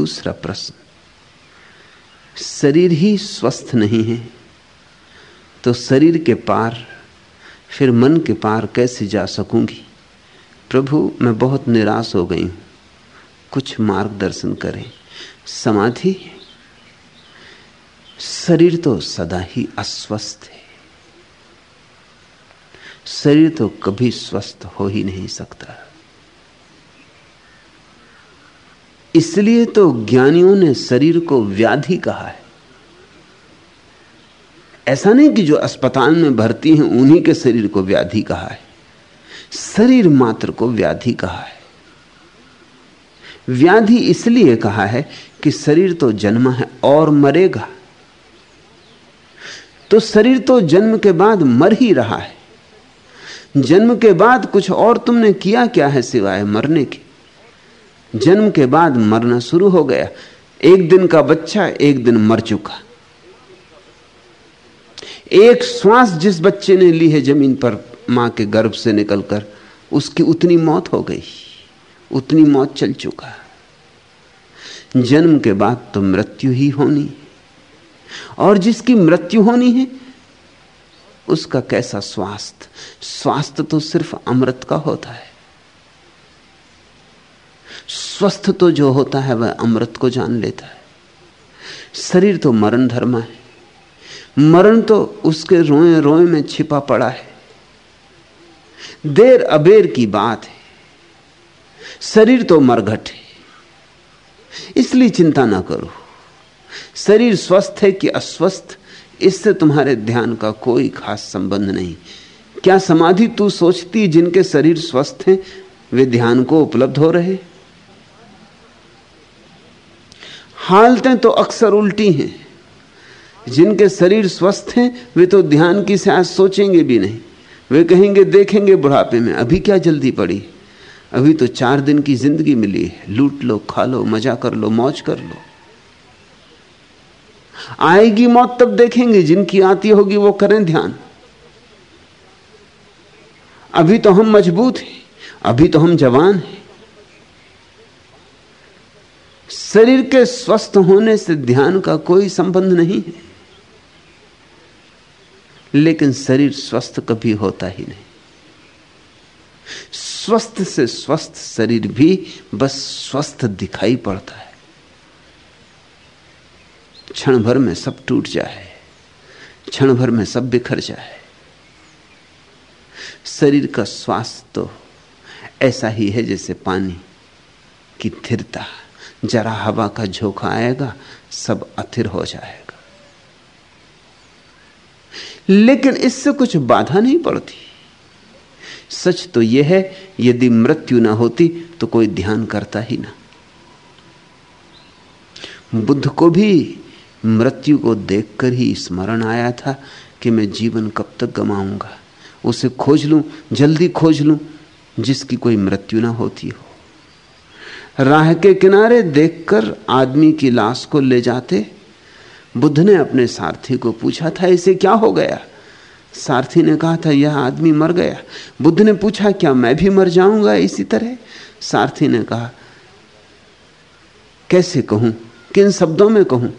दूसरा प्रश्न। शरीर ही स्वस्थ नहीं है तो शरीर के पार, फिर मन के पार कैसे जा सकूँगी? प्रभु, मैं बहुत निराश हो गई हूँ। कुछ मार्गदर्शन करें। समाधि? शरीर तो सदा ही अस्वस्थ है। शरीर तो कभी स्वस्थ हो ही नहीं सकता। इसलिए तो ज्ञानियों ने शरीर को व्याधि कहा है। ऐसा नहीं कि जो अस्पताल में भर्ती हैं, उन्हीं के शरीर को व्याधि कहा है। शरीर मात्र को व्याधि कहा है। व्याधि इसलिए कहा है कि शरीर तो जन्म है और मरेगा। तो शरीर तो जन्म के बाद मर ही रहा है। जन्म के बाद कुछ और तुमने किया क्या है सिवाय मरने के? जन्म के बाद मरना शुरू हो गया। एक दिन का बच्चा, एक दिन मर चुका। एक श्वास जिस बच्चे ने ली है ज़मीन पर, माँ के गर्भ से निकलकर, उसकी उतनी मौत हो गई। उतनी मौत चल चुका। जन्म के बाद तो मृत्यु ही होनी। और जिसकी मृत्यु होनी है, उसका कैसा स्वास्थ्य? स्वास्थ्य तो सिर्फ़ अमृत का होता है। स्वस्थ तो जो होता है वह अमृत को जान लेता है। शरीर तो मरण धर्म है। मरण तो उसके रोए रोए में छिपा पड़ा है। देर अबेर की बात है। शरीर तो मरघट है। इसलिए चिंता ना करो। शरीर स्वस्थ है कि अस्वस्थ, इससे तुम्हारे ध्यान का कोई खास संबंध नहीं। क्या समाधि तू सोचती जिनके शरीर स्वस्थ हैं, वे ध्यान को उपलब्ध हो रहे हालतें तो अक्सर उल्टी हैं। जिनके शरीर स्वस्थ हैं, वे तो ध्यान की से आज सोचेंगे भी नहीं। वे कहेंगे, देखेंगे बुढ़ापे में, अभी क्या जल्दी पड़ी? अभी तो चार दिन की ज़िंदगी मिली है। लूट लो, खा लो, मज़ा कर लो, मौज कर लो। आएगी मौत, तब देखेंगे, जिनकी आती होगी वो करें ध्यान। अभी तो हम मज़बूत हैं, अभी तो हम जवान हैं। शरीर के स्वस्थ होने से ध्यान का कोई संबंध नहीं है। लेकिन शरीर स्वस्थ कभी होता ही नहीं। स्वस्थ से स्वस्थ शरीर भी बस स्वस्थ दिखाई पड़ता है। क्षण भर में सब टूट जाए क्षण भर में सब बिखर जाए। शरीर का स्वास्थ्य तो ऐसा ही है जैसे पानी की थिरता। जरा हवा का झोंका आएगा, सब अथिर हो जाएगा। लेकिन इससे कुछ बाधा नहीं पड़ती। सच तो यह है, यदि मृत्यु ना होती तो कोई ध्यान करता ही ना। बुद्ध को भी मृत्यु को देखकर ही स्मरण आया था कि मैं जीवन कब तक गमाऊँगा उसे खोज लूँ, जल्दी खोज लूँ, जिसकी कोई मृत्यु ना होती हो। राह के किनारे देखकर आदमी की लाश को ले जाते। बुद्ध ने अपने सारथी को पूछा, था, इसे क्या हो गया? सारथी ने कहा, था, यह आदमी मर गया। बुद्ध ने पूछा, क्या मैं भी मर जाऊँगा इसी तरह? सारथी ने कहा, कैसे कहूँ? किन शब्दों में कहूँ?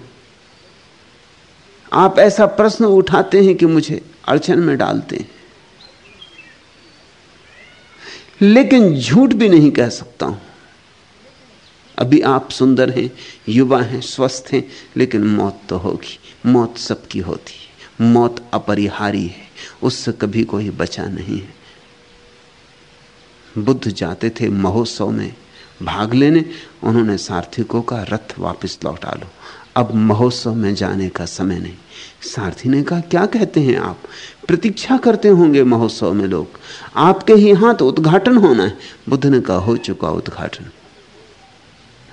आप ऐसा प्रश्न उठाते हैं कि मुझे अड़चन में डालते हैं। लेकिन झूठ भी नहीं कह सकता हूँ। अभी आप सुंदर हैं, युवा हैं, स्वस्थ हैं, लेकिन मौत तो होगी, मौत सबकी होती है, मौत अपरिहारी है, उससे कभी कोई बचा नहीं है। बुद्ध जाते थे महोत्सव में, भाग लेने, उन्होंने सारथिकों का रथ वापस लौटा लो। अब महोत्सव में जाने का समय नहीं। सारथी ने कहा, क्या कहते हैं आप? प्रतीक्षा करते होंगे महोत्सव में लोग। आपके ही हाथ उद्घाटन होना है। बुद्ध ने कहा, हो चुका उद्घाटन।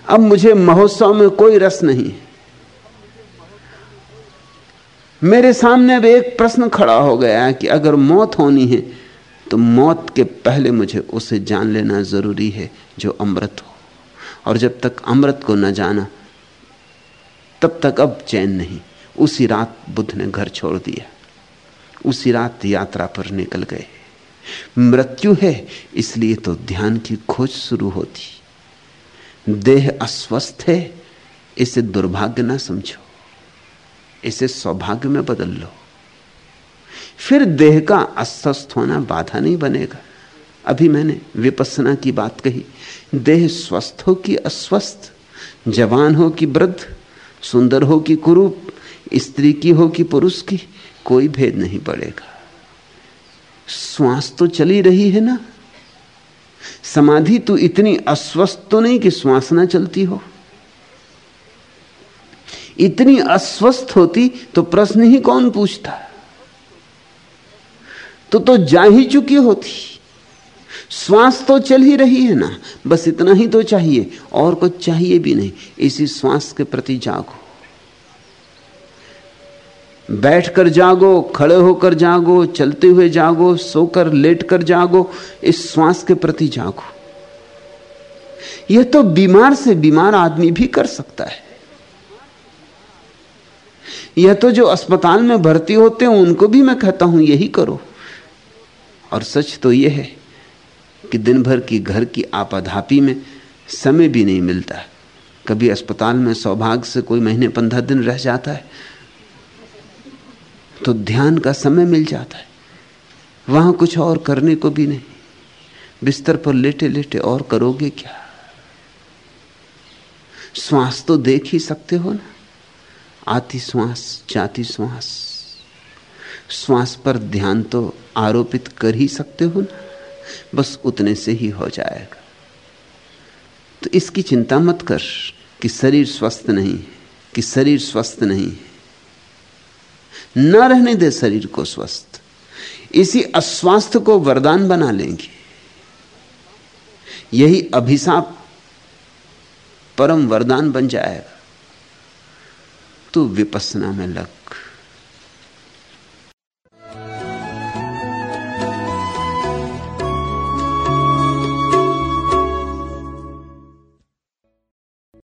अब मुझे महोत्सव में कोई रस नहीं। मेरे सामने अब एक प्रश्न खड़ा हो गया है कि अगर मौत होनी है तो मौत के पहले मुझे उसे जान लेना ज़रूरी है जो अमृत हो। और जब तक अमृत को न जाना, तब तक अब चैन नहीं। उसी रात बुद्ध ने घर छोड़ दिया। उसी रात यात्रा पर निकल गए। मृत्यु है, इसलिए तो ध्यान की खोज शुरू होती। देह अस्वस्थ है, इसे दुर्भाग्य ना समझो, इसे सौभाग्य में बदल लो। फिर देह का अस्वस्थ होना बाधा नहीं बनेगा। अभी मैंने विपसना की बात कही, देह स्वस्थ हो कि अस्वस्थ, जवान हो कि वृद्ध, सुंदर हो कि कुरूप, स्त्री की हो कि पुरुष की कोई भेद नहीं पड़ेगा। श्वास तो चली रही है ना? समाधि तो इतनी अस्वस्थ तो नहीं कि श्वास ना चलती हो। इतनी अस्वस्थ होती तो प्रश्न ही कौन पूछता? तो तो जा ही चुकी होती। श्वास तो चल ही रही है ना, बस इतना ही तो चाहिए, और कुछ चाहिए भी नहीं। इसी श्वास के प्रति जागो। बैठकर जागो, खड़े होकर जागो, चलते हुए जागो, सोकर, लेटकर जागो, इस श्वास के प्रति जागो। यह तो बीमार से बीमार आदमी भी कर सकता है। यह तो जो अस्पताल में भर्ती होते हैं, उनको भी मैं कहता हूँ, यही करो। और सच तो यह है कि दिन भर की घर की आपाधापी में समय भी नहीं मिलता। कभी अस्पताल में सौभाग्य से कोई महीने पंद्रह दिन रह जाता है तो ध्यान का समय मिल जाता है। वहाँ कुछ और करने को भी नहीं। बिस्तर पर लेटे लेटे और करोगे क्या? श्वास तो देख ही सकते हो ना। आती श्वास, जाती श्वास। श्वास पर ध्यान तो आरोपित कर ही सकते हो ना। बस उतने से ही हो जाएगा। तो इसकी चिंता मत कर कि शरीर स्वस्थ नहीं कि शरीर स्वस्थ नहीं न रहने दे शरीर को स्वस्थ। इसी अस्वास्थ्य को वरदान बना लेंगे। यही अभिशाप परम वरदान बन जाएगा। तो विपसना में लग।